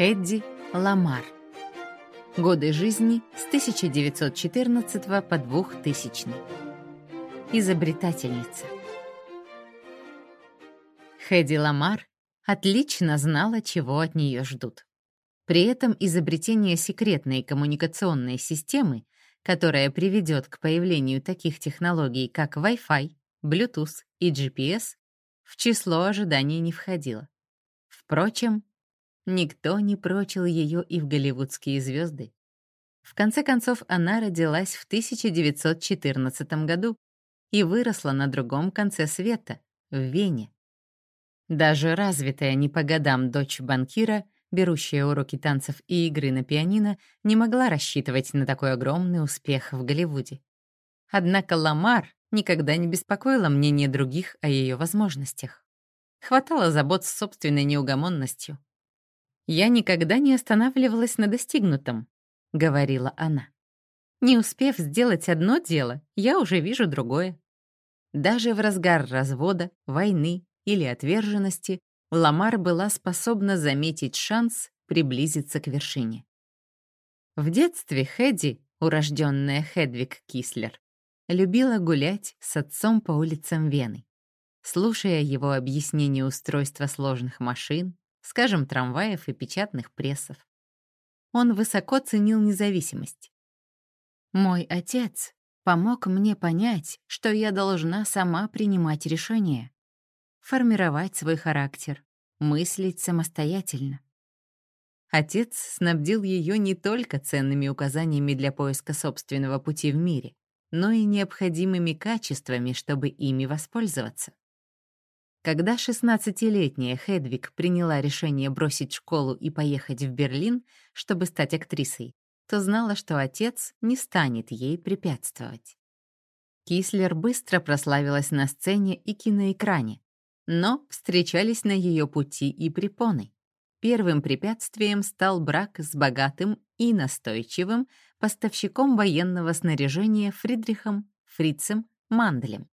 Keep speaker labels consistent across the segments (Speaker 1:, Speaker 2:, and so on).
Speaker 1: Хэдди Ламар. Годы жизни с 1914 по 2000. Изобретательница. Хэдди Ламар отлично знала, чего от нее ждут. При этом изобретение секретной коммуникационной системы, которая приведет к появлению таких технологий, как Wi-Fi, Bluetooth и GPS, в число ожиданий не входило. Впрочем, Никто не прочил ее и в голливудские звезды. В конце концов, она родилась в 1914 году и выросла на другом конце света, в Вене. Даже развитая не по годам дочь банкира, берущая уроки танцев и игры на пианино, не могла рассчитывать на такой огромный успех в Голливуде. Однако Ламар никогда не беспокоила мнение других о ее возможностях. Хватало забот с собственной неугомонностью. «Я никогда не останавливалась на достигнутом», — говорила она. «Не успев сделать одно дело, я уже вижу другое». Даже в разгар развода, войны или отверженности Ламар была способна заметить шанс приблизиться к вершине. В детстве Хэдди, урожденная Хедвиг Кислер, любила гулять с отцом по улицам Вены. Слушая его объяснение устройства сложных машин, скажем, трамваев и печатных прессов. Он высоко ценил независимость. «Мой отец помог мне понять, что я должна сама принимать решения, формировать свой характер, мыслить самостоятельно. Отец снабдил ее не только ценными указаниями для поиска собственного пути в мире, но и необходимыми качествами, чтобы ими воспользоваться. Когда 16-летняя Хедвиг приняла решение бросить школу и поехать в Берлин, чтобы стать актрисой, то знала, что отец не станет ей препятствовать. Кислер быстро прославилась на сцене и киноэкране, но встречались на ее пути и препоны. Первым препятствием стал брак с богатым и настойчивым поставщиком военного снаряжения Фридрихом Фрицем Манделем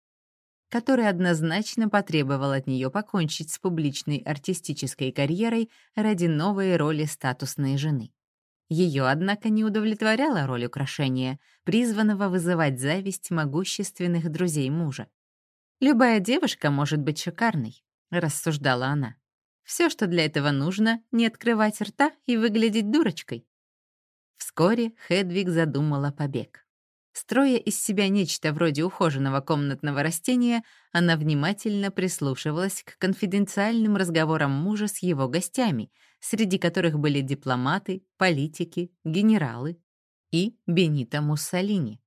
Speaker 1: который однозначно потребовал от нее покончить с публичной артистической карьерой ради новой роли статусной жены. Ее, однако, не удовлетворяла роль украшения, призванного вызывать зависть могущественных друзей мужа. «Любая девушка может быть шикарной», — рассуждала она. «Все, что для этого нужно, не открывать рта и выглядеть дурочкой». Вскоре Хедвиг задумала побег. Строя из себя нечто вроде ухоженного комнатного растения, она внимательно прислушивалась к конфиденциальным разговорам мужа с его гостями, среди которых были дипломаты, политики, генералы и Бенито Муссолини.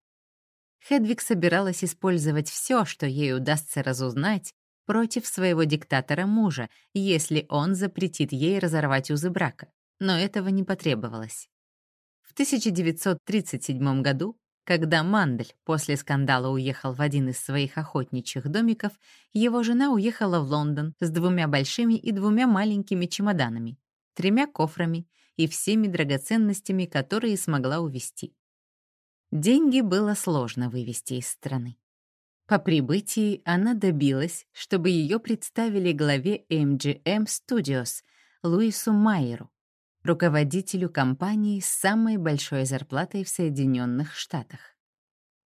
Speaker 1: Хедвиг собиралась использовать все, что ей удастся разузнать, против своего диктатора мужа, если он запретит ей разорвать узы брака, но этого не потребовалось. В 1937 году когда Мандель после скандала уехал в один из своих охотничьих домиков, его жена уехала в Лондон с двумя большими и двумя маленькими чемоданами, тремя кофрами и всеми драгоценностями, которые смогла увезти. Деньги было сложно вывести из страны. По прибытии она добилась, чтобы ее представили главе MGM Studios Луису Майеру, руководителю компании с самой большой зарплатой в Соединенных Штатах.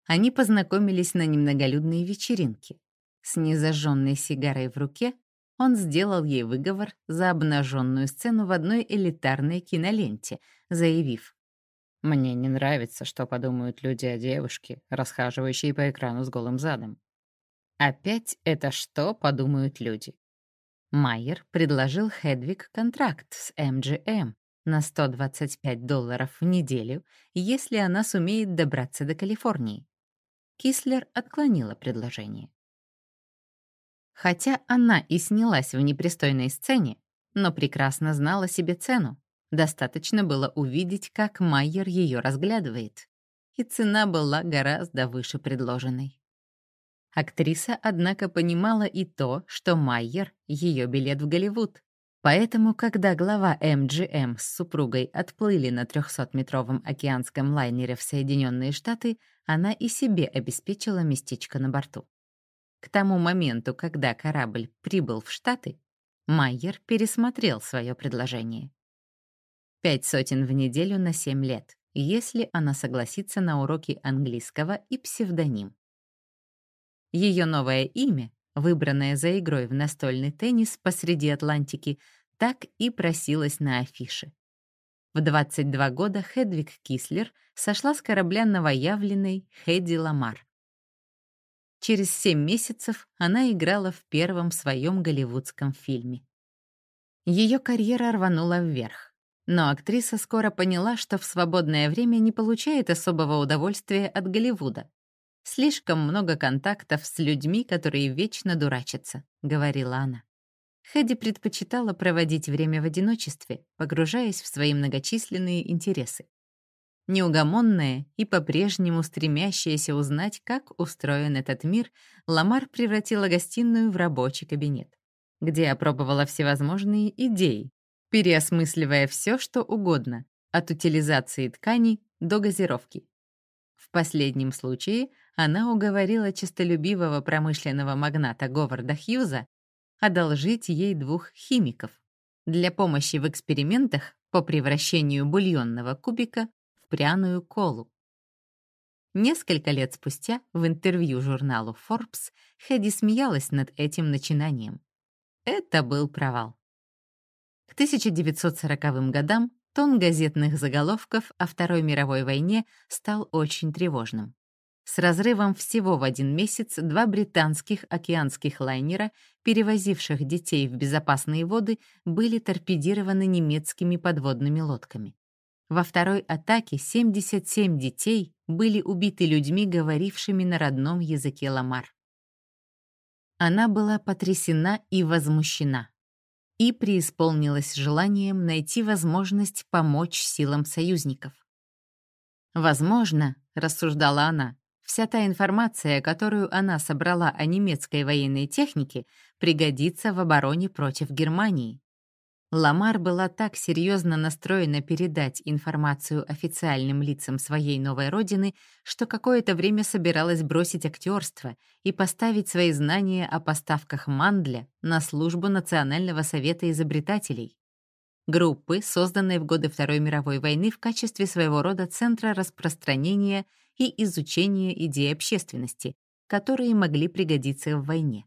Speaker 1: Они познакомились на немноголюдной вечеринке. С незажженной сигарой в руке он сделал ей выговор за обнаженную сцену в одной элитарной киноленте, заявив, «Мне не нравится, что подумают люди о девушке, расхаживающей по экрану с голым задом». Опять это что подумают люди? Майер предложил Хедвиг контракт с MGM на 125 долларов в неделю, если она сумеет добраться до Калифорнии. Кислер отклонила предложение. Хотя она и снялась в непристойной сцене, но прекрасно знала себе цену. Достаточно было увидеть, как Майер ее разглядывает. И цена была гораздо выше предложенной. Актриса, однако, понимала и то, что Майер — ее билет в Голливуд. Поэтому, когда глава МГМ с супругой отплыли на 300-метровом океанском лайнере в Соединенные Штаты, она и себе обеспечила местечко на борту. К тому моменту, когда корабль прибыл в Штаты, Майер пересмотрел свое предложение. Пять сотен в неделю на семь лет, если она согласится на уроки английского и псевдоним. Ее новое имя, выбранное за игрой в настольный теннис посреди Атлантики, так и просилось на афише. В 22 года Хедвиг Кислер сошла с корабля новоявленной Хэдди Ламар. Через 7 месяцев она играла в первом своем голливудском фильме. Ее карьера рванула вверх. Но актриса скоро поняла, что в свободное время не получает особого удовольствия от Голливуда. «Слишком много контактов с людьми, которые вечно дурачатся», — говорила она. Хэдди предпочитала проводить время в одиночестве, погружаясь в свои многочисленные интересы. Неугомонная и по-прежнему стремящаяся узнать, как устроен этот мир, Ламар превратила гостиную в рабочий кабинет, где опробовала всевозможные идеи, переосмысливая все, что угодно, от утилизации тканей до газировки. В последнем случае она уговорила честолюбивого промышленного магната Говарда Хьюза одолжить ей двух химиков для помощи в экспериментах по превращению бульонного кубика в пряную колу. Несколько лет спустя в интервью журналу Forbes Хэдди смеялась над этим начинанием. Это был провал. К 1940 годам тон газетных заголовков о Второй мировой войне стал очень тревожным. С разрывом всего в один месяц два британских океанских лайнера, перевозивших детей в безопасные воды, были торпедированы немецкими подводными лодками. Во второй атаке 77 детей были убиты людьми, говорившими на родном языке ламар. Она была потрясена и возмущена и преисполнилась желанием найти возможность помочь силам союзников. «Возможно, — рассуждала она, Вся та информация, которую она собрала о немецкой военной технике, пригодится в обороне против Германии. Ламар была так серьезно настроена передать информацию официальным лицам своей новой родины, что какое-то время собиралась бросить актерство и поставить свои знания о поставках мандля на службу Национального совета изобретателей. Группы, созданные в годы Второй мировой войны в качестве своего рода центра распространения и изучения идей общественности, которые могли пригодиться в войне.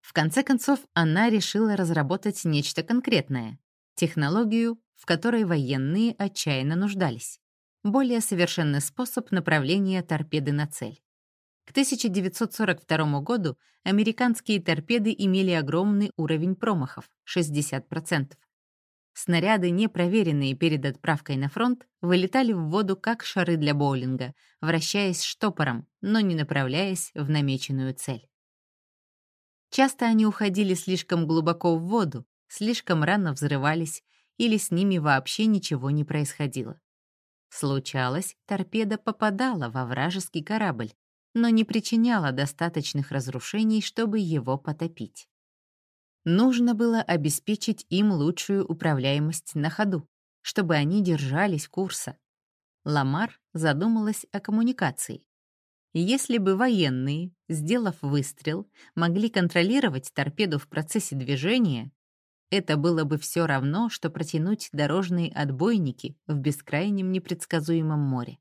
Speaker 1: В конце концов, она решила разработать нечто конкретное — технологию, в которой военные отчаянно нуждались. Более совершенный способ направления торпеды на цель. К 1942 году американские торпеды имели огромный уровень промахов — 60%. Снаряды, не проверенные перед отправкой на фронт, вылетали в воду как шары для боулинга, вращаясь штопором, но не направляясь в намеченную цель. Часто они уходили слишком глубоко в воду, слишком рано взрывались, или с ними вообще ничего не происходило. Случалось, торпеда попадала во вражеский корабль, но не причиняла достаточных разрушений, чтобы его потопить. Нужно было обеспечить им лучшую управляемость на ходу, чтобы они держались курса. Ламар задумалась о коммуникации. Если бы военные, сделав выстрел, могли контролировать торпеду в процессе движения, это было бы все равно, что протянуть дорожные отбойники в бескрайнем непредсказуемом море.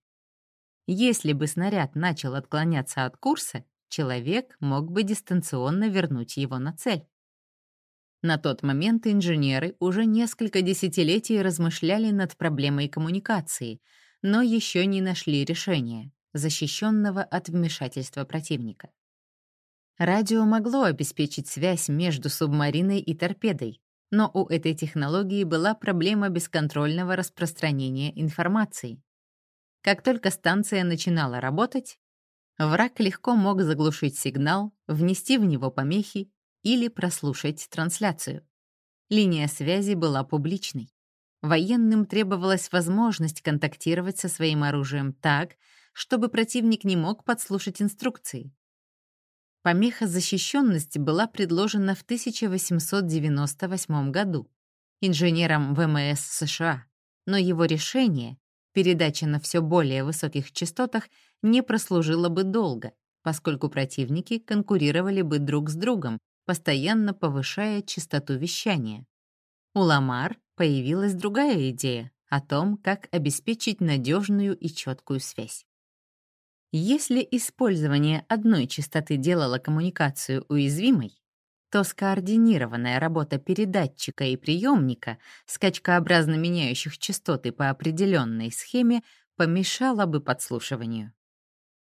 Speaker 1: Если бы снаряд начал отклоняться от курса, человек мог бы дистанционно вернуть его на цель. На тот момент инженеры уже несколько десятилетий размышляли над проблемой коммуникации, но еще не нашли решения, защищенного от вмешательства противника. Радио могло обеспечить связь между субмариной и торпедой, но у этой технологии была проблема бесконтрольного распространения информации. Как только станция начинала работать, враг легко мог заглушить сигнал, внести в него помехи или прослушать трансляцию. Линия связи была публичной. Военным требовалась возможность контактировать со своим оружием так, чтобы противник не мог подслушать инструкции. Помеха защищенности была предложена в 1898 году инженером ВМС США, но его решение, передача на все более высоких частотах, не прослужило бы долго, поскольку противники конкурировали бы друг с другом, постоянно повышая частоту вещания. У Ламар появилась другая идея. о том, как обеспечить надежную и четкую связь. Если использование одной частоты делало коммуникацию уязвимой, то скоординированная работа передатчика и приемника, скачкообразно меняющих частоты по определенной схеме, помешала бы подслушиванию.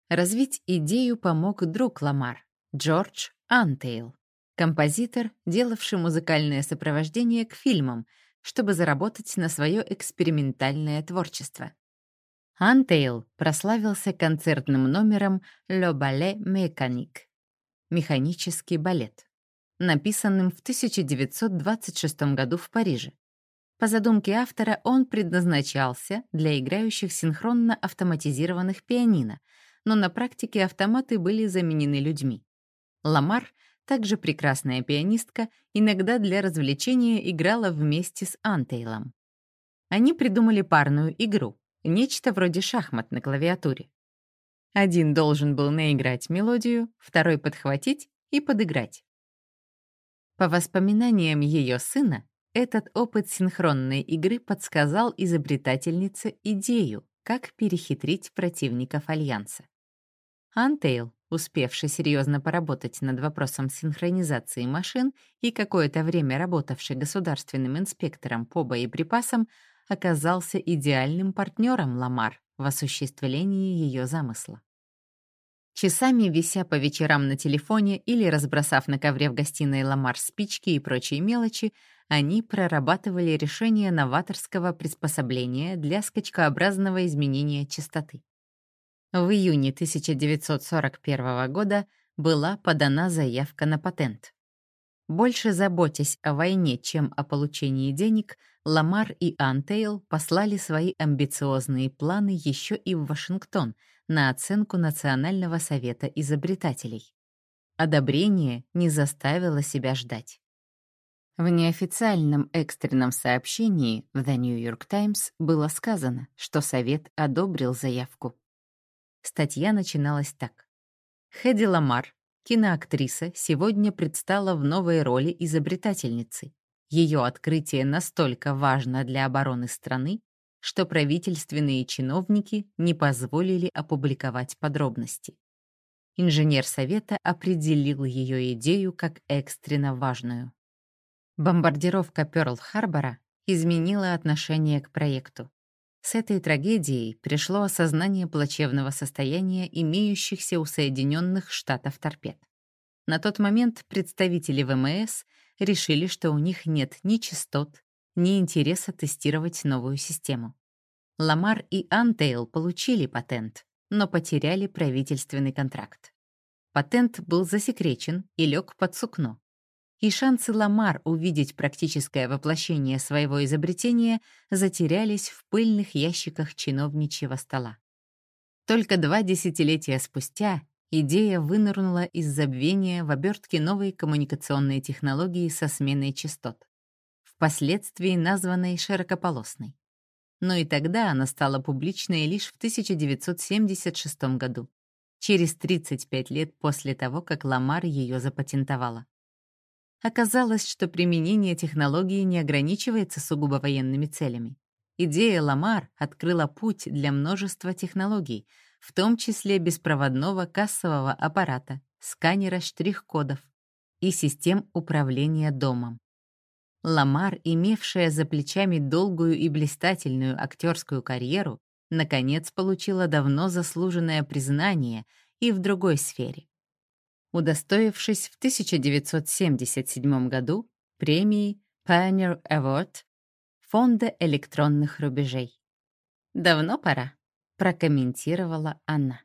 Speaker 1: Развить идею помог друг Ламар, Джордж Антейл, композитор, делавший музыкальное сопровождение к фильмам, чтобы заработать на свое экспериментальное творчество. Антейл прославился концертным номером «Le Ballet Mécanique» — «Механический балет», написанным в 1926 году в Париже. По задумке автора он предназначался для играющих синхронно автоматизированных пианино, но на практике автоматы были заменены людьми. Ламар, также прекрасная пианистка, иногда для развлечения играла вместе с Антейлом. Они придумали парную игру, нечто вроде шахмат на клавиатуре. Один должен был наиграть мелодию, второй подхватить и подыграть. По воспоминаниям ее сына, этот опыт синхронной игры подсказал изобретательнице идею, как перехитрить противников Альянса. Антейл, успевший серьезно поработать над вопросом синхронизации машин и какое-то время работавший государственным инспектором по боеприпасам, оказался идеальным партнером Ламар в осуществлении ее замысла. Часами вися по вечерам на телефоне или разбросав на ковре в гостиной ламар спички и прочие мелочи, они прорабатывали решение новаторского приспособления для скачкообразного изменения частоты. В июне 1941 года была подана заявка на патент. Больше заботясь о войне, чем о получении денег, Ламар и Антейл послали свои амбициозные планы еще и в Вашингтон — на оценку Национального совета изобретателей. Одобрение не заставило себя ждать. В неофициальном экстренном сообщении в The New York Times было сказано, что Совет одобрил заявку. Статья начиналась так. Хэдди Ламар, киноактриса, сегодня предстала в новой роли изобретательницы. Ее открытие настолько важно для обороны страны, что правительственные чиновники не позволили опубликовать подробности. Инженер совета определил ее идею как экстренно важную. Бомбардировка Пёрл-Харбора изменила отношение к проекту. С этой трагедией пришло осознание плачевного состояния имеющихся у Соединенных Штатов торпед. На тот момент представители ВМС решили, что у них нет ни частот, ни интереса тестировать новую систему. Ламар и Антейл получили патент, но потеряли правительственный контракт. Патент был засекречен и лег под сукно. И шансы Ламар увидеть практическое воплощение своего изобретения затерялись в пыльных ящиках чиновничьего стола. Только два десятилетия спустя идея вынырнула из забвения в обертке новой коммуникационной технологии со сменой частот впоследствии названной широкополосной. Но и тогда она стала публичной лишь в 1976 году, через 35 лет после того, как Ламар ее запатентовала. Оказалось, что применение технологии не ограничивается сугубо военными целями. Идея Ламар открыла путь для множества технологий, в том числе беспроводного кассового аппарата, сканера штрих-кодов и систем управления домом. Ламар, имевшая за плечами долгую и блистательную актерскую карьеру, наконец получила давно заслуженное признание и в другой сфере. Удостоившись в 1977 году премии Pioneer Award Фонда электронных рубежей. «Давно пора», — прокомментировала она.